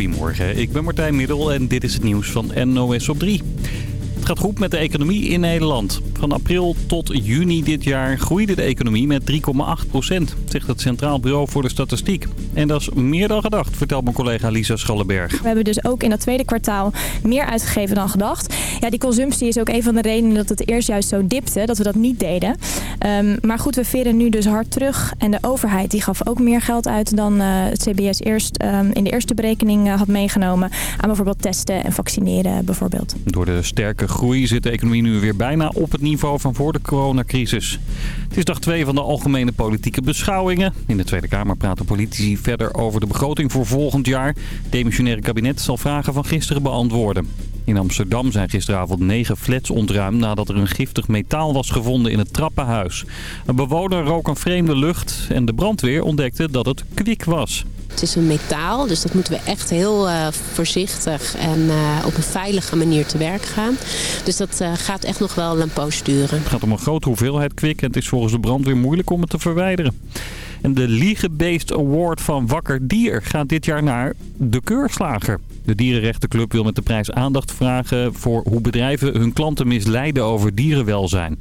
Goedemorgen, ik ben Martijn Middel en dit is het nieuws van NOS op 3. Het gaat goed met de economie in Nederland. Van april tot juni dit jaar groeide de economie met 3,8 procent, zegt het Centraal Bureau voor de Statistiek. En dat is meer dan gedacht, vertelt mijn collega Lisa Schallenberg. We hebben dus ook in dat tweede kwartaal meer uitgegeven dan gedacht. Ja, die consumptie is ook een van de redenen dat het eerst juist zo dipte, dat we dat niet deden. Um, maar goed, we veren nu dus hard terug. En de overheid die gaf ook meer geld uit dan uh, het CBS eerst um, in de eerste berekening uh, had meegenomen. Aan bijvoorbeeld testen en vaccineren bijvoorbeeld. Door de sterke groei zit de economie nu weer bijna op het niveau van voor de coronacrisis. Het is dag 2 van de algemene politieke beschouwingen. In de Tweede Kamer praten politici verder over de begroting voor volgend jaar. Het demissionaire kabinet zal vragen van gisteren beantwoorden. In Amsterdam zijn gisteravond negen flats ontruimd nadat er een giftig metaal was gevonden in het trappenhuis. Een bewoner rook een vreemde lucht en de brandweer ontdekte dat het kwik was. Het is een metaal, dus dat moeten we echt heel uh, voorzichtig en uh, op een veilige manier te werk gaan. Dus dat uh, gaat echt nog wel een poos duren. Het gaat om een grote hoeveelheid kwik en het is volgens de brandweer moeilijk om het te verwijderen. En de Liegebeest Award van Wakker Dier gaat dit jaar naar de keurslager. De Dierenrechtenclub wil met de prijs aandacht vragen voor hoe bedrijven hun klanten misleiden over dierenwelzijn.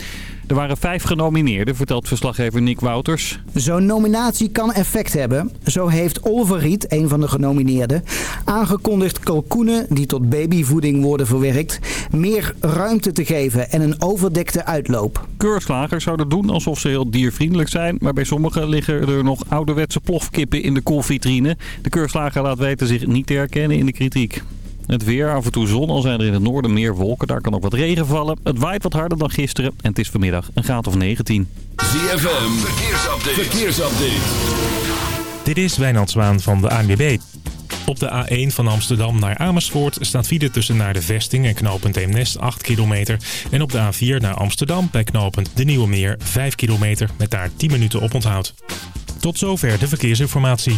Er waren vijf genomineerden, vertelt verslaggever Nick Wouters. Zo'n nominatie kan effect hebben. Zo heeft Olveriet, een van de genomineerden, aangekondigd kalkoenen die tot babyvoeding worden verwerkt, meer ruimte te geven en een overdekte uitloop. Keurslagers zouden doen alsof ze heel diervriendelijk zijn, maar bij sommigen liggen er nog ouderwetse plofkippen in de koolvitrine. De keurslager laat weten zich niet te herkennen in de kritiek. Het weer, af en toe zon, al zijn er in het noorden meer wolken. Daar kan ook wat regen vallen. Het waait wat harder dan gisteren en het is vanmiddag een graad of 19. ZFM, verkeersupdate. verkeersupdate. Dit is Wijnand Zwaan van de ANWB. Op de A1 van Amsterdam naar Amersfoort staat file tussen naar de Vesting en knooppunt Eemnest 8 kilometer. En op de A4 naar Amsterdam bij knooppunt De Nieuwe Meer 5 kilometer met daar 10 minuten op onthoud. Tot zover de verkeersinformatie.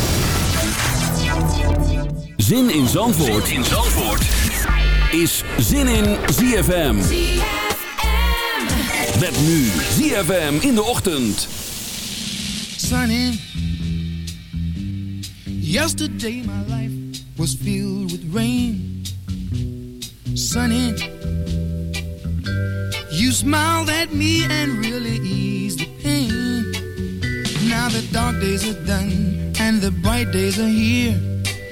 Zin in Zandvoort, zin in Zandvoort. is Zin in ZFM. Met nu ZFM in de ochtend. Sunny. Yesterday my life was filled with rain. Sunny. You smiled at me and really eased the pain. Now the dark days are done and the bright days are here.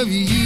love you.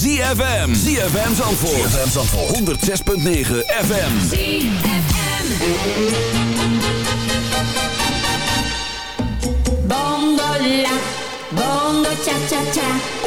ZFM. ZFM Zandvoort. ZFM Zandvoort. 106.9 FM. ZFM. Bongo la, bongo cha cha cha.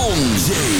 Zon, Zee,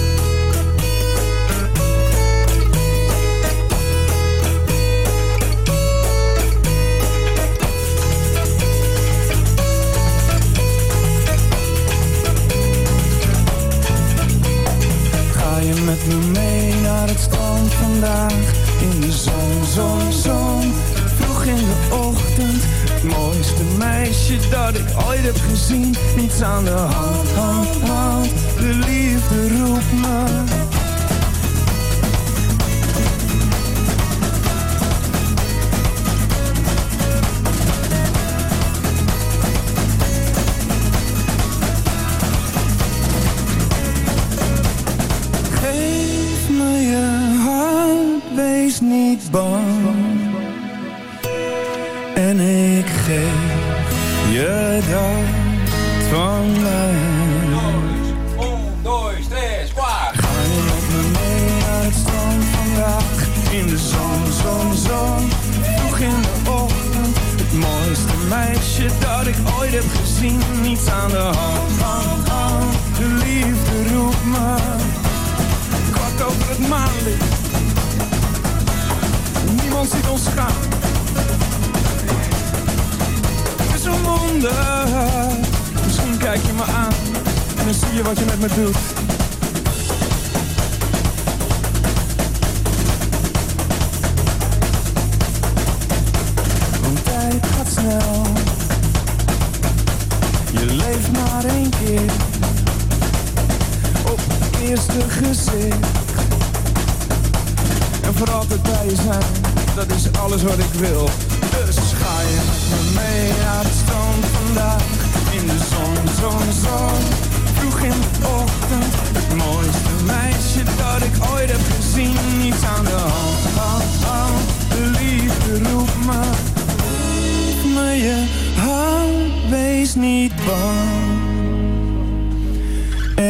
你你长得好好 eerste gezicht. En voor altijd bij je zijn, dat is alles wat ik wil. Dus ga je me mee naar het strand vandaag. In de zon, zon, zon. Vroeg in de ochtend. Het mooiste meisje dat ik ooit heb gezien. Niets aan de hand, hand, hand. De liefde roept me. Geef me je hand, wees niet bang.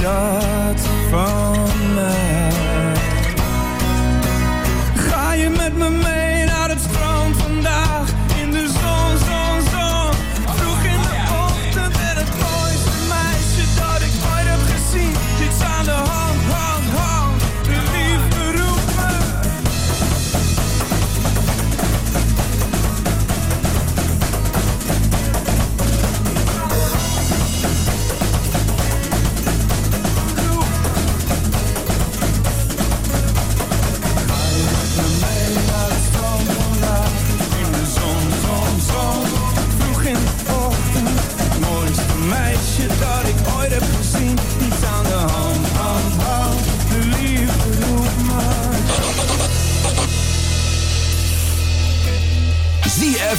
dust from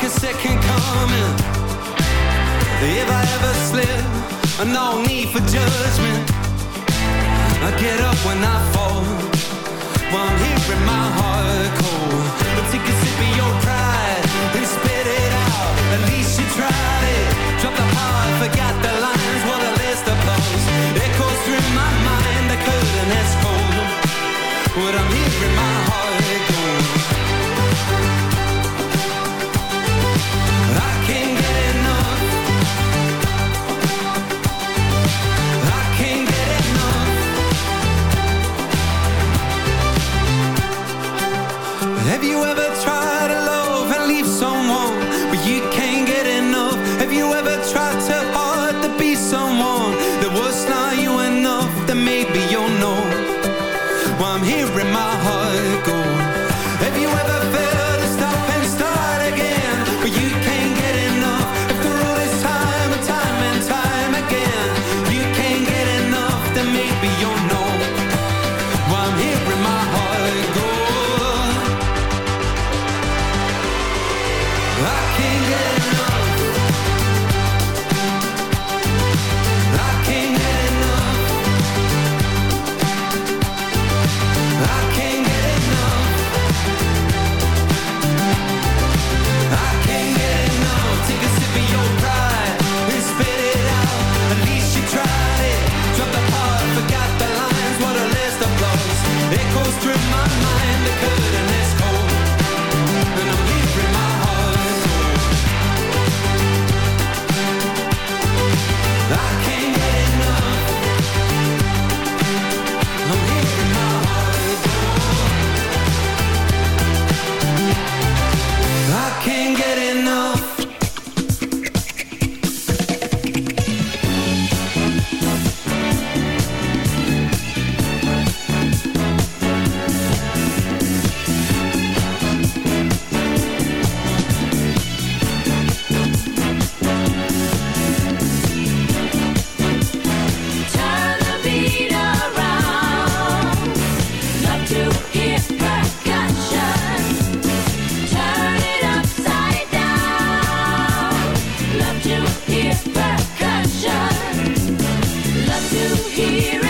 Like a second coming. If I ever slip, no need for judgment. I get up when I fall. While I'm hearing my heart cold. But take a sip of your pride and spit it out. At least you tried it. Drop the heart, forgot the lines. What a list of blows. Echoes through my mind. The curtain has cold. What I'm hearing my heart go. Ever tried here.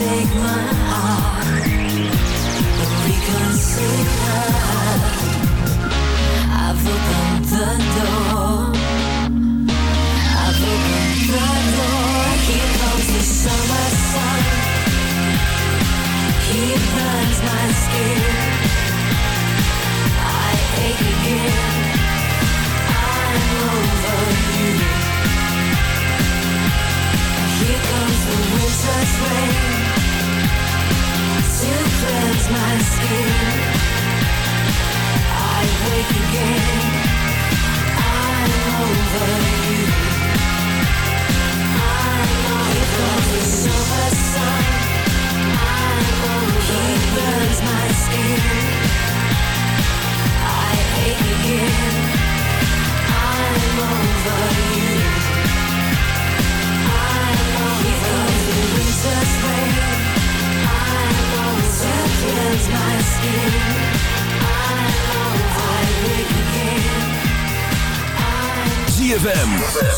take my heart and reconsider. I've opened the door. over you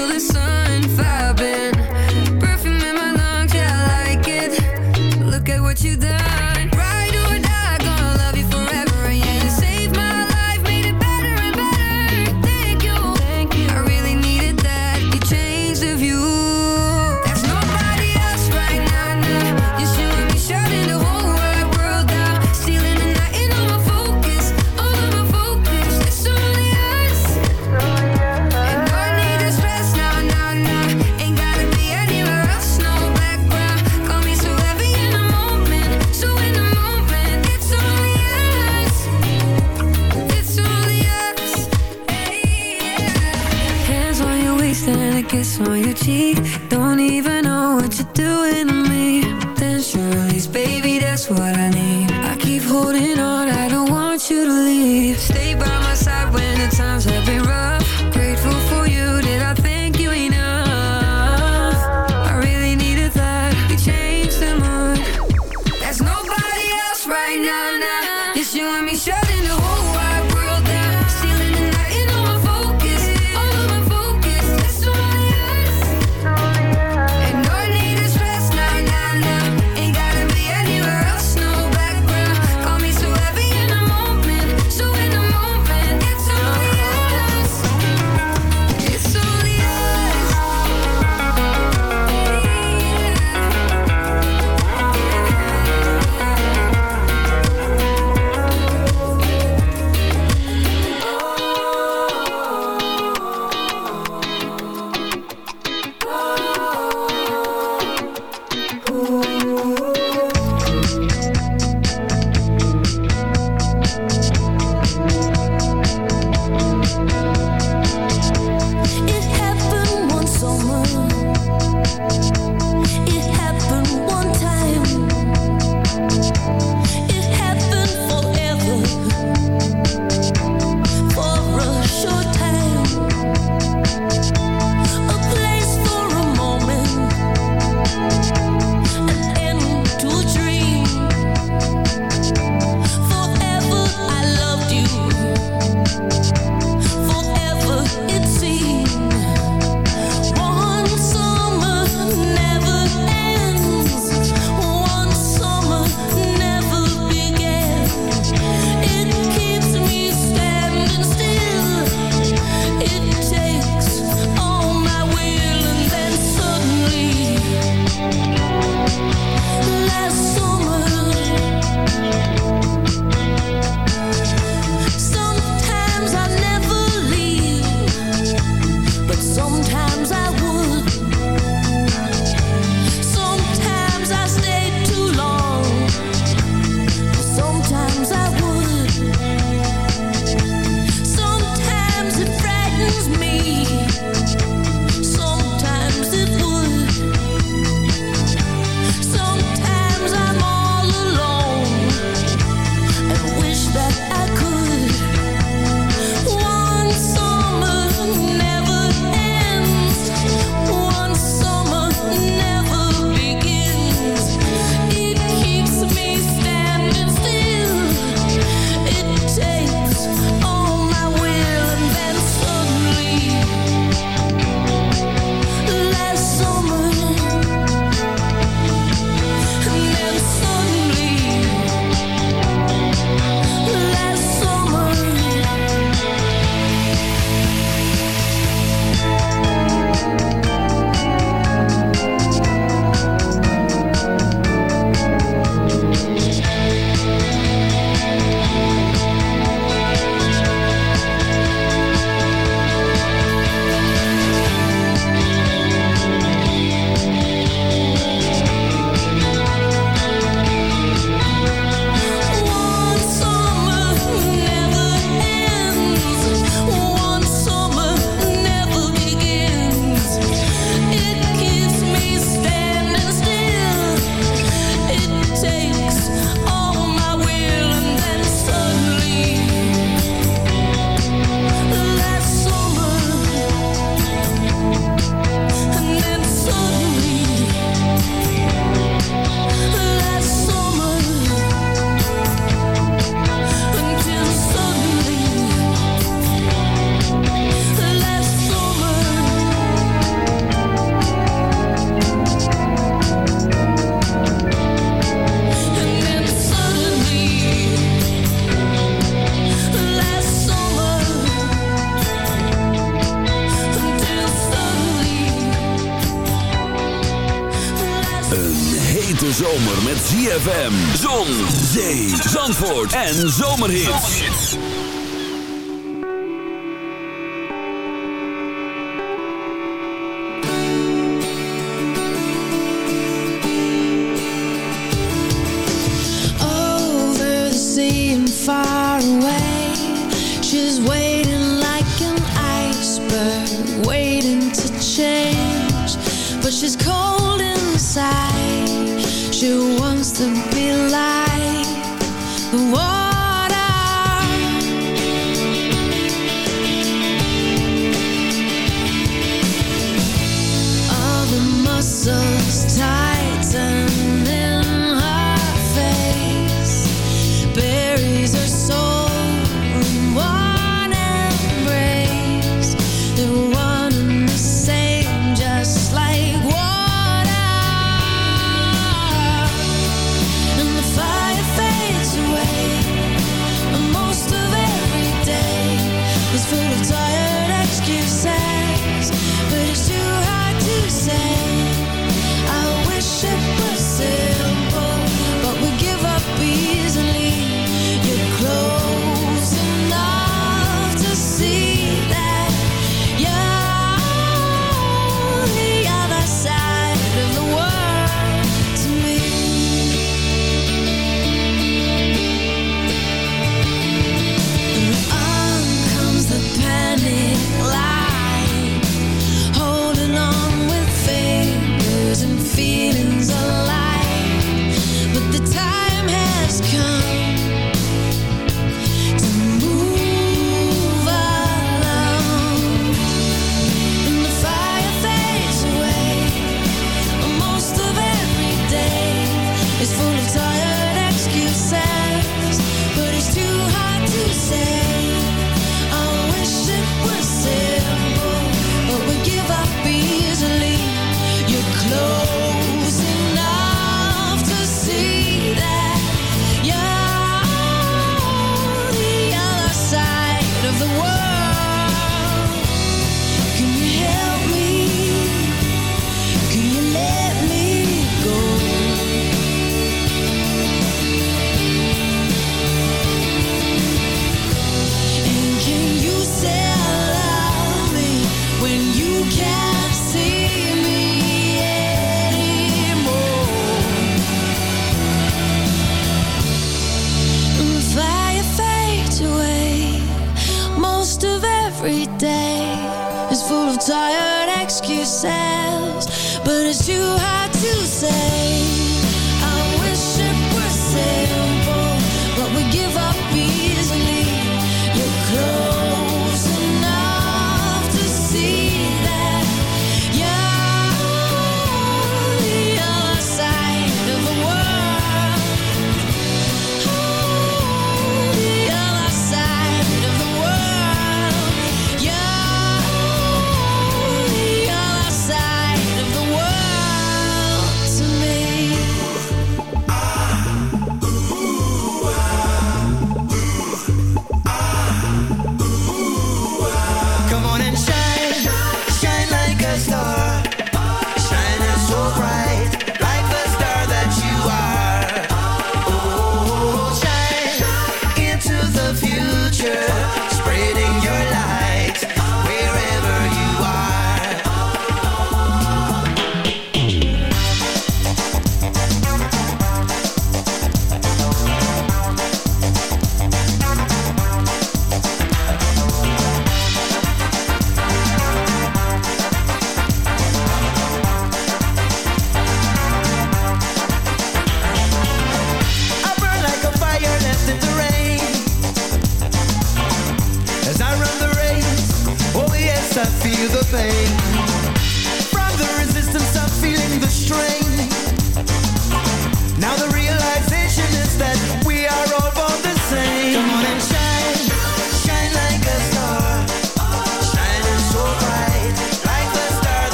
till the sun ZFM, Zon, Zee, Zandvoort en Zomerhits. Over the sea and far away, she's waiting like an iceberg, waiting to change. But she's cold inside, she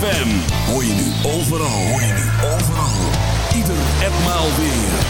ZFM. Hoor je nu overal. Hoor je nu overal. Ieder etmaal weer.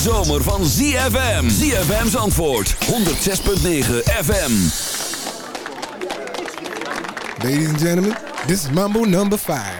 zomer van ZFM. ZFM's antwoord. 106.9 FM. Ladies and gentlemen, this is Mambo number 5.